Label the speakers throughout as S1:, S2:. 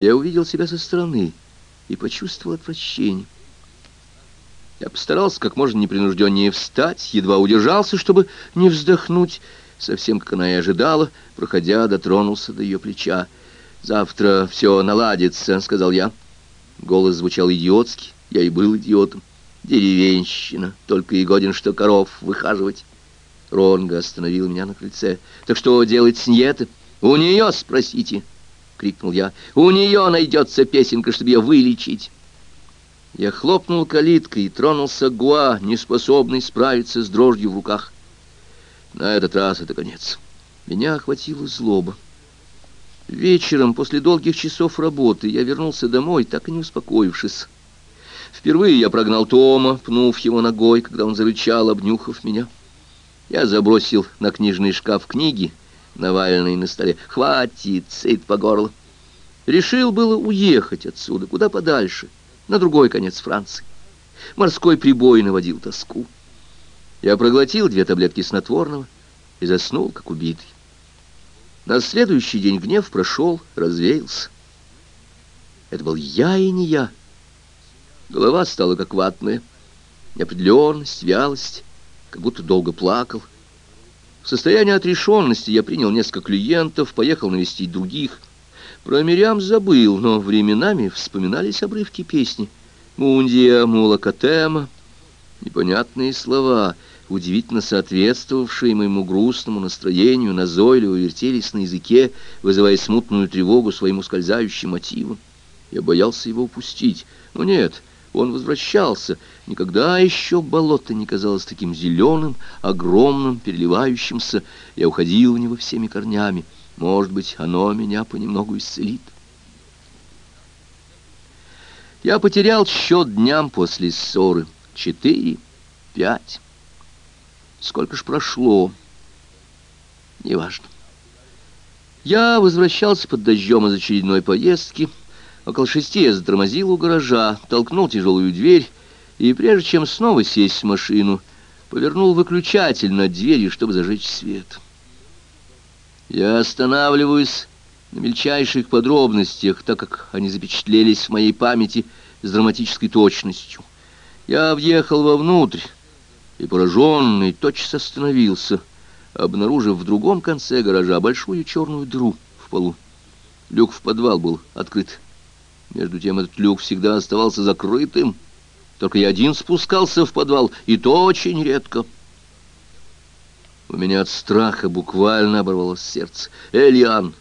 S1: Я увидел себя со стороны и почувствовал отвращение. Я постарался как можно непринужденнее встать, едва удержался, чтобы не вздохнуть, совсем как она и ожидала, проходя, дотронулся до ее плеча. «Завтра все наладится», — сказал я. Голос звучал идиотски, я и был идиотом. Деревенщина, только и годен, что коров выхаживать. Ронга остановил меня на крыльце. «Так что делать с Ньетой? У нее спросите!» — крикнул я. «У нее найдется песенка, чтобы ее вылечить!» Я хлопнул калиткой и тронулся Гуа, неспособный справиться с дрожью в руках. На этот раз это конец. Меня охватила злоба. Вечером, после долгих часов работы, я вернулся домой, так и не успокоившись. Впервые я прогнал Тома, пнув его ногой, когда он зарычал, обнюхав меня. Я забросил на книжный шкаф книги, наваленные на столе. «Хватит, сыт по горло!» Решил было уехать отсюда, куда подальше, на другой конец Франции. Морской прибой наводил тоску. Я проглотил две таблетки снотворного и заснул, как убитый. На следующий день гнев прошел, развеялся. Это был я и не я. Голова стала как ватная. Неопределенность, вялость, как будто долго плакал. В состоянии отрешенности я принял несколько клиентов, поехал навестить других. Про Мирям забыл, но временами вспоминались обрывки песни. «Мундия Мулакатема», непонятные слова, удивительно соответствовавшие моему грустному настроению, назойливо вертелись на языке, вызывая смутную тревогу своим ускользающим мотивом. Я боялся его упустить. Но нет, он возвращался. Никогда еще болото не казалось таким зеленым, огромным, переливающимся. Я уходил в него всеми корнями. Может быть, оно меня понемногу исцелит. Я потерял счет дням после ссоры. Четыре, пять. Сколько ж прошло? Неважно. Я возвращался под дождем из очередной поездки, Около шести я затормозил у гаража, толкнул тяжелую дверь и, прежде чем снова сесть в машину, повернул выключатель над дверью, чтобы зажечь свет. Я останавливаюсь на мельчайших подробностях, так как они запечатлелись в моей памяти с драматической точностью. Я въехал вовнутрь и, пораженный, тотчас остановился, обнаружив в другом конце гаража большую черную дыру в полу. Люк в подвал был открыт. Между тем этот люк всегда оставался закрытым. Только я один спускался в подвал, и то очень редко. У меня от страха буквально оборвалось сердце. «Эльян!»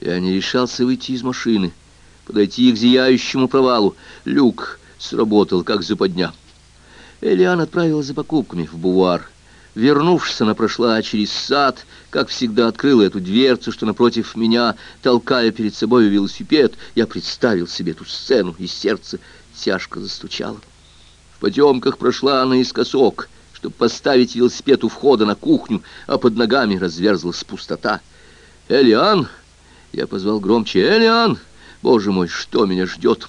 S1: Я не решался выйти из машины, подойти к зияющему провалу. Люк сработал, как западня. Элиан отправилась за покупками в бувар. Вернувшись, она прошла через сад, как всегда открыла эту дверцу, что напротив меня, толкая перед собой велосипед. Я представил себе эту сцену, и сердце тяжко застучало. В потемках прошла она наискосок, чтобы поставить велосипед у входа на кухню, а под ногами разверзлась пустота. «Элиан!» Я позвал громче. «Элиан! Боже мой, что меня ждет?»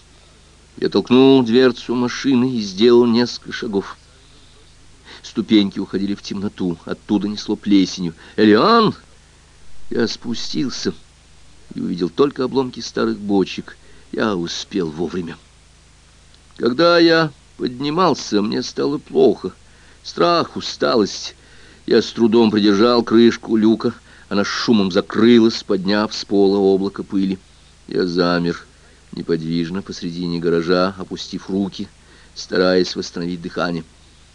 S1: Я толкнул дверцу машины и сделал несколько шагов. Ступеньки уходили в темноту, оттуда несло плесенью. «Элиан!» Я спустился и увидел только обломки старых бочек. Я успел вовремя. Когда я поднимался, мне стало плохо. Страх, усталость. Я с трудом придержал крышку люка. Она шумом закрылась, подняв с пола облако пыли. Я замер, неподвижно посредине гаража, опустив руки, стараясь восстановить дыхание.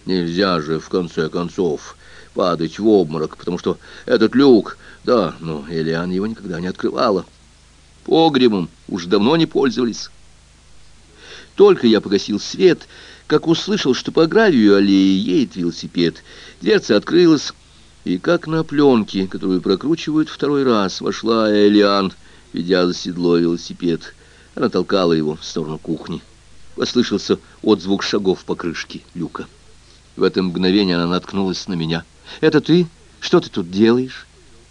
S1: Нельзя же, в конце концов, падать в обморок, потому что этот люк... Да, но Элиан его никогда не открывала. Погребом уж давно не пользовались. Только я погасил свет, как услышал, что по гравию аллеи едет велосипед. Дверца открылась, и как на пленке, которую прокручивают второй раз, вошла Элиан, ведя за седло велосипед. Она толкала его в сторону кухни. Послышался отзвук шагов по крышке люка. В это мгновение она наткнулась на меня. «Это ты? Что ты тут делаешь?»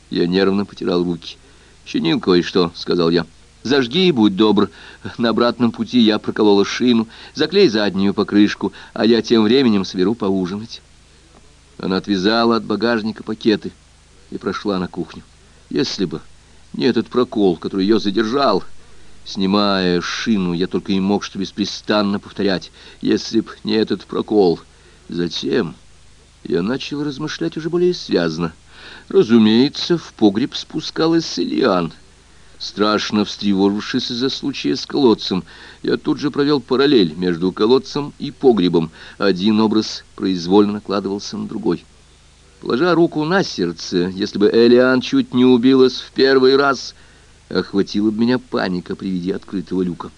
S1: Я нервно потирал руки. «Чинил кое-что», — сказал я. «Зажги, будь добр. На обратном пути я проколола шину. Заклей заднюю покрышку, а я тем временем соберу поужинать». Она отвязала от багажника пакеты и прошла на кухню. Если бы не этот прокол, который ее задержал, Снимая шину, я только и мог что беспрестанно повторять, если б не этот прокол. Затем я начал размышлять уже более связно. Разумеется, в погреб спускалась Элиан. Страшно встревожившись из-за случая с колодцем, я тут же провел параллель между колодцем и погребом. Один образ произвольно накладывался на другой. Положа руку на сердце, если бы Элиан чуть не убилась в первый раз, охватила бы меня паника при виде открытого люка.